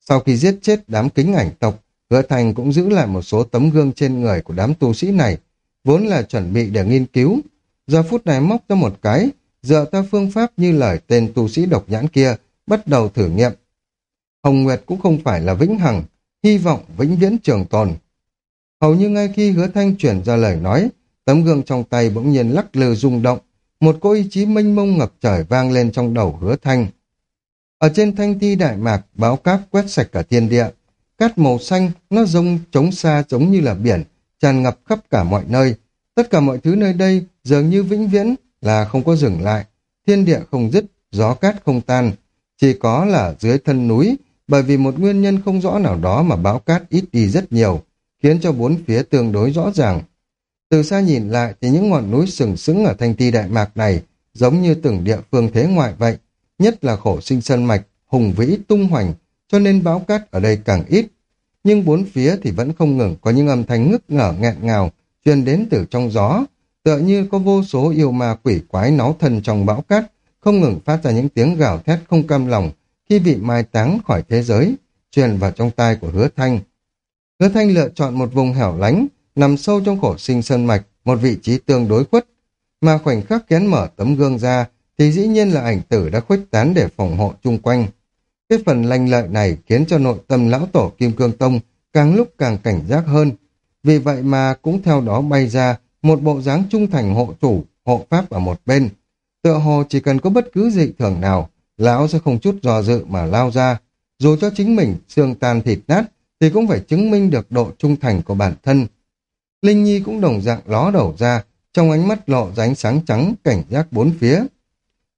Sau khi giết chết đám kính ảnh tộc, hứa thành cũng giữ lại một số tấm gương trên người của đám tu sĩ này, vốn là chuẩn bị để nghiên cứu. Giờ phút này móc ra một cái, dựa theo phương pháp như lời tên tu sĩ độc nhãn kia, bắt đầu thử nghiệm. Hồng Nguyệt cũng không phải là vĩnh hằng, hy vọng vĩnh viễn trường tồn. Hầu như ngay khi hứa thanh chuyển ra lời nói, tấm gương trong tay bỗng nhiên lắc lư rung động, một cô ý chí mênh mông ngập trời vang lên trong đầu hứa thanh. Ở trên thanh ti đại mạc, báo cát quét sạch cả thiên địa. Cát màu xanh, nó rông trống xa giống như là biển, tràn ngập khắp cả mọi nơi. Tất cả mọi thứ nơi đây dường như vĩnh viễn là không có dừng lại. Thiên địa không dứt, gió cát không tan. Chỉ có là dưới thân núi, bởi vì một nguyên nhân không rõ nào đó mà bão cát ít đi rất nhiều, khiến cho bốn phía tương đối rõ ràng. Từ xa nhìn lại thì những ngọn núi sừng sững ở thanh ti đại mạc này giống như từng địa phương thế ngoại vậy, nhất là khổ sinh sơn mạch, hùng vĩ tung hoành, cho nên bão cát ở đây càng ít. Nhưng bốn phía thì vẫn không ngừng có những âm thanh ngức ngở nghẹn ngào truyền đến từ trong gió, tựa như có vô số yêu ma quỷ quái náu thân trong bão cát, không ngừng phát ra những tiếng gào thét không cam lòng khi bị mai táng khỏi thế giới, truyền vào trong tai của hứa thanh. Hứa thanh lựa chọn một vùng hẻo lánh, nằm sâu trong khổ sinh sơn mạch, một vị trí tương đối khuất, mà khoảnh khắc kén mở tấm gương ra thì dĩ nhiên là ảnh tử đã khuếch tán để phòng hộ chung quanh. Cái phần lanh lợi này khiến cho nội tâm lão tổ Kim Cương Tông càng lúc càng cảnh giác hơn. Vì vậy mà cũng theo đó bay ra một bộ dáng trung thành hộ chủ, hộ pháp ở một bên. Tựa hồ chỉ cần có bất cứ dị thường nào, lão sẽ không chút dò dự mà lao ra. Dù cho chính mình xương tan thịt nát, thì cũng phải chứng minh được độ trung thành của bản thân. Linh Nhi cũng đồng dạng ló đầu ra, trong ánh mắt lộ ra ánh sáng trắng cảnh giác bốn phía.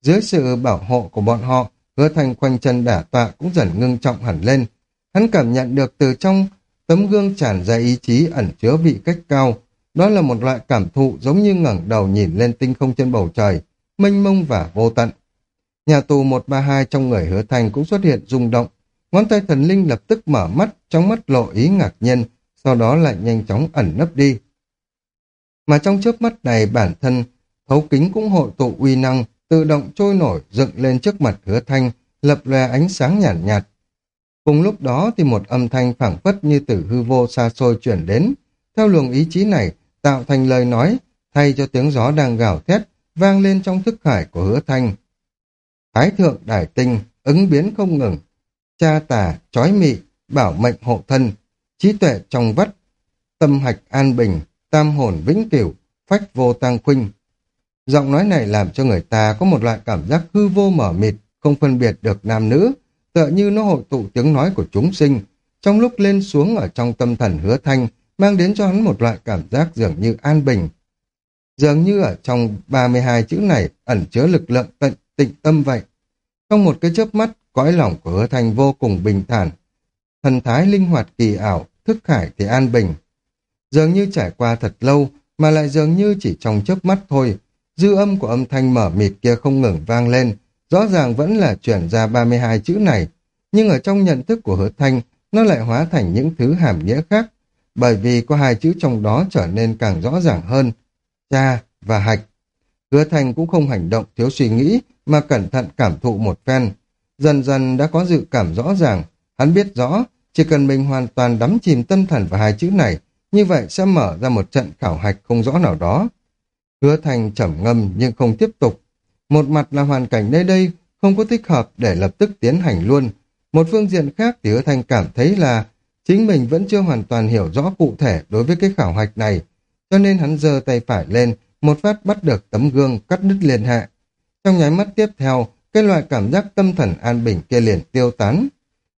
Dưới sự bảo hộ của bọn họ, hứa thành khoanh chân đả tọa cũng dần ngưng trọng hẳn lên. Hắn cảm nhận được từ trong tấm gương tràn ra ý chí ẩn chứa vị cách cao. Đó là một loại cảm thụ giống như ngẩng đầu nhìn lên tinh không trên bầu trời, mênh mông và vô tận. Nhà tù 132 trong người hứa thành cũng xuất hiện rung động. Ngón tay thần linh lập tức mở mắt, trong mắt lộ ý ngạc nhiên, sau đó lại nhanh chóng ẩn nấp đi. Mà trong chớp mắt này bản thân, thấu kính cũng hội tụ uy năng, tự động trôi nổi dựng lên trước mặt hứa thanh, lập lòe ánh sáng nhàn nhạt, nhạt. Cùng lúc đó thì một âm thanh phảng phất như từ hư vô xa xôi chuyển đến. Theo luồng ý chí này, tạo thành lời nói, thay cho tiếng gió đang gào thét, vang lên trong thức hải của hứa thanh. Thái thượng đại tinh, ứng biến không ngừng, cha tà, chói mị, bảo mệnh hộ thân, trí tuệ trong vắt, tâm hạch an bình, tam hồn vĩnh cửu, phách vô tăng khuynh. Giọng nói này làm cho người ta có một loại cảm giác hư vô mở mịt, không phân biệt được nam nữ, tựa như nó hội tụ tiếng nói của chúng sinh, trong lúc lên xuống ở trong tâm thần hứa thanh, mang đến cho hắn một loại cảm giác dường như an bình. Dường như ở trong 32 chữ này ẩn chứa lực lượng tận tịnh tâm vậy. Trong một cái chớp mắt, cõi lòng của hứa thanh vô cùng bình thản. Thần thái linh hoạt kỳ ảo, thức khải thì an bình. Dường như trải qua thật lâu, mà lại dường như chỉ trong chớp mắt thôi. Dư âm của âm thanh mở mịt kia không ngừng vang lên, rõ ràng vẫn là chuyển ra 32 chữ này. Nhưng ở trong nhận thức của hứa thanh, nó lại hóa thành những thứ hàm nghĩa khác, bởi vì có hai chữ trong đó trở nên càng rõ ràng hơn, cha và hạch. Hứa Thành cũng không hành động thiếu suy nghĩ, mà cẩn thận cảm thụ một phen. Dần dần đã có dự cảm rõ ràng, hắn biết rõ, chỉ cần mình hoàn toàn đắm chìm tâm thần vào hai chữ này, như vậy sẽ mở ra một trận khảo hạch không rõ nào đó. Hứa Thành trầm ngâm nhưng không tiếp tục. Một mặt là hoàn cảnh nơi đây không có thích hợp để lập tức tiến hành luôn, một phương diện khác thì hứa thanh cảm thấy là chính mình vẫn chưa hoàn toàn hiểu rõ cụ thể đối với cái khảo hạch này, cho nên hắn giơ tay phải lên, một phát bắt được tấm gương cắt đứt liên hệ. Trong nháy mắt tiếp theo, cái loại cảm giác tâm thần an bình kia liền tiêu tán.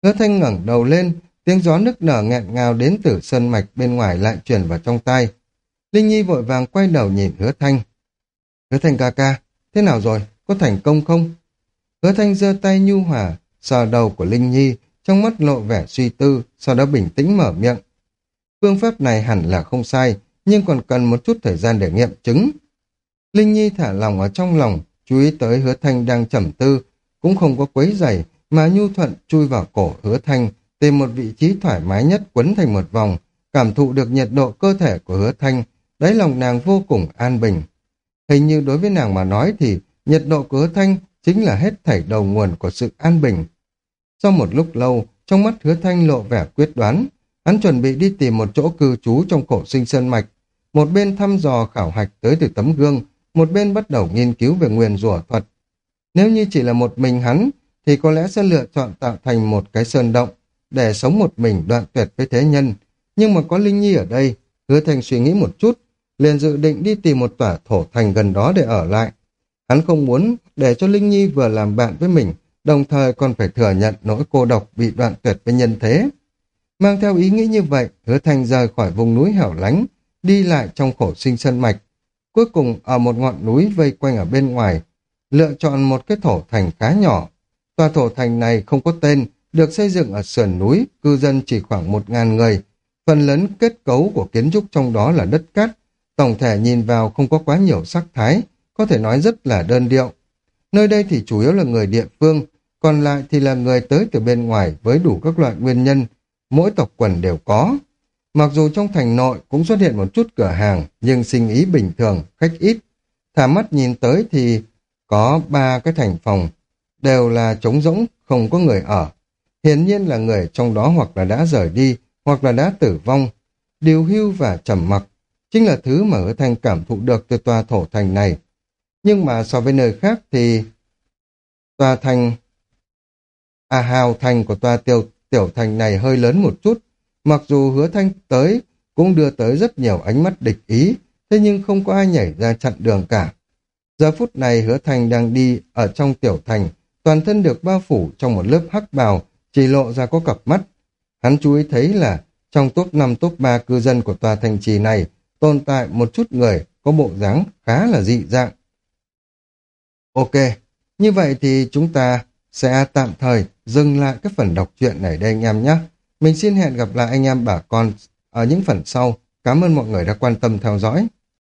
Hứa thanh ngẩng đầu lên, tiếng gió nức nở nghẹn ngào đến từ sân mạch bên ngoài lại truyền vào trong tai. Linh Nhi vội vàng quay đầu nhìn hứa thanh. Hứa thanh ca ca, thế nào rồi, có thành công không? Hứa thanh giơ tay nhu hòa, sờ đầu của Linh Nhi, trong mắt lộ vẻ suy tư, sau đó bình tĩnh mở miệng. Phương pháp này hẳn là không sai, nhưng còn cần một chút thời gian để nghiệm chứng. Linh Nhi thả lòng ở trong lòng, chú ý tới hứa thanh đang trầm tư, cũng không có quấy giày, mà nhu thuận chui vào cổ hứa thanh, tìm một vị trí thoải mái nhất quấn thành một vòng, cảm thụ được nhiệt độ cơ thể của hứa thanh, đáy lòng nàng vô cùng an bình. Hình như đối với nàng mà nói thì nhiệt độ của hứa thanh chính là hết thảy đầu nguồn của sự an bình. Sau một lúc lâu, trong mắt hứa thanh lộ vẻ quyết đoán, hắn chuẩn bị đi tìm một chỗ cư trú trong cổ sinh sơn mạch, một bên thăm dò khảo hạch tới từ tấm gương, một bên bắt đầu nghiên cứu về nguyên rủa thuật. Nếu như chỉ là một mình hắn, thì có lẽ sẽ lựa chọn tạo thành một cái sơn động, để sống một mình đoạn tuyệt với thế nhân. Nhưng mà có Linh Nhi ở đây, hứa Thành suy nghĩ một chút, liền dự định đi tìm một tòa thổ thành gần đó để ở lại. Hắn không muốn để cho Linh Nhi vừa làm bạn với mình, đồng thời còn phải thừa nhận nỗi cô độc bị đoạn tuyệt với nhân thế. Mang theo ý nghĩ như vậy, hứa thành rời khỏi vùng núi hẻo lánh, đi lại trong khổ sinh sân mạch. Cuối cùng ở một ngọn núi vây quanh ở bên ngoài, lựa chọn một cái thổ thành khá nhỏ. Tòa thổ thành này không có tên, được xây dựng ở sườn núi, cư dân chỉ khoảng một ngàn người. Phần lớn kết cấu của kiến trúc trong đó là đất cát, tổng thể nhìn vào không có quá nhiều sắc thái, có thể nói rất là đơn điệu. Nơi đây thì chủ yếu là người địa phương, còn lại thì là người tới từ bên ngoài với đủ các loại nguyên nhân, mỗi tộc quần đều có. Mặc dù trong thành nội cũng xuất hiện một chút cửa hàng, nhưng sinh ý bình thường, khách ít. Thả mắt nhìn tới thì có ba cái thành phòng, đều là trống rỗng, không có người ở. Hiển nhiên là người trong đó hoặc là đã rời đi, hoặc là đã tử vong. Điều hưu và trầm mặc chính là thứ mà hứa thanh cảm thụ được từ tòa thổ thành này. Nhưng mà so với nơi khác thì tòa thành À hào thành của tòa tiểu, tiểu thành này hơi lớn một chút. Mặc dù hứa thanh tới cũng đưa tới rất nhiều ánh mắt địch ý, thế nhưng không có ai nhảy ra chặn đường cả. Giờ phút này hứa thanh đang đi ở trong tiểu thành, toàn thân được bao phủ trong một lớp hắc bào, chỉ lộ ra có cặp mắt. Hắn chú ý thấy là trong top 5 top 3 cư dân của tòa thành trì này tồn tại một chút người có bộ dáng khá là dị dạng. Ok, như vậy thì chúng ta sẽ tạm thời dừng lại cái phần đọc truyện này đây anh em nhé. Mình xin hẹn gặp lại anh em bà con ở những phần sau. Cảm ơn mọi người đã quan tâm theo dõi.